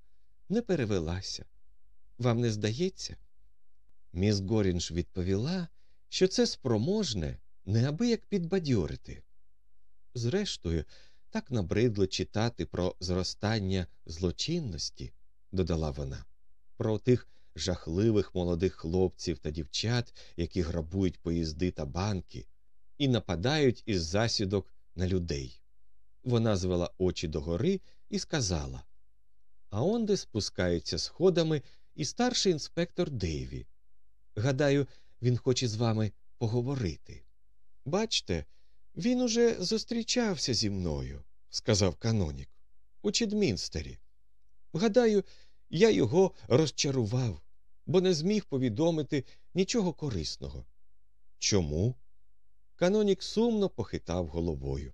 A: не перевелася. Вам не здається? Міс Горінж відповіла, що це спроможне неабияк підбадьорити. Зрештою, так набридло читати про зростання злочинності, додала вона, про тих жахливих молодих хлопців та дівчат, які грабують поїзди та банки, і нападають із засідок на людей. Вона звела очі догори і сказала А онде спускаються сходами і старший інспектор Дейві. Гадаю, він хоче з вами поговорити. Бачте, він уже зустрічався зі мною, сказав канонік, у Чедмінстері. Гадаю, я його розчарував, бо не зміг повідомити нічого корисного. Чому? Канонік сумно похитав головою.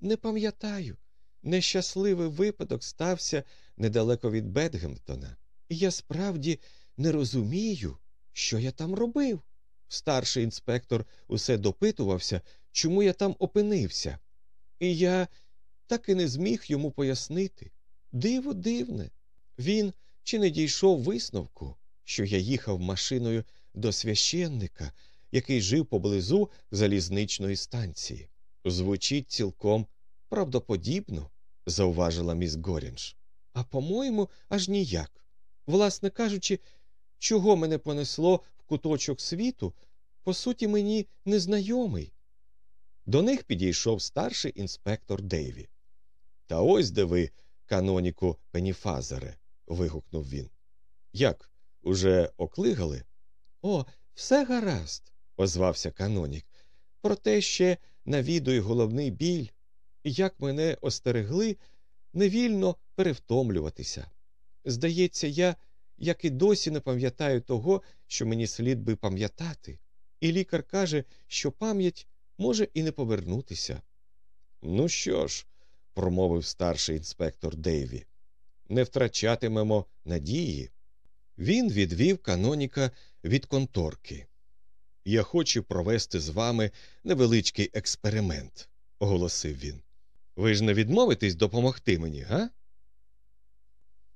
A: Не пам'ятаю. Нещасливий випадок стався недалеко від Бетгемптона, і я справді не розумію, що я там робив. Старший інспектор усе допитувався, чому я там опинився, і я так і не зміг йому пояснити. Диво дивне. Він чи не дійшов висновку, що я їхав машиною до священника, який жив поблизу залізничної станції. Звучить цілком правдоподібно, зауважила міс Горінж. А по-моєму, аж ніяк. Власне кажучи, чого мене понесло куточок світу, по суті, мені незнайомий. До них підійшов старший інспектор Дейві. Та ось де ви, каноніку Пеніфазере. вигукнув він. Як? Уже оклигали? О, все гаразд, озвався канонік. Проте ще навідує головний біль, як мене остерегли, невільно перевтомлюватися. Здається, я, як і досі, не пам'ятаю того, що мені слід би пам'ятати, і лікар каже, що пам'ять може і не повернутися. Ну що ж, промовив старший інспектор Дейві, не втрачатимемо надії. Він відвів каноніка від конторки. Я хочу провести з вами невеличкий експеримент, оголосив він. Ви ж не відмовитесь допомогти мені, га?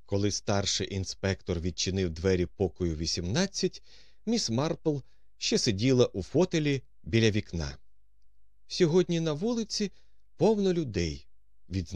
A: Коли старший інспектор відчинив двері покою 18, міс Марпл ще сиділа у фотелі біля вікна. Сьогодні на вулиці повно людей, відзначив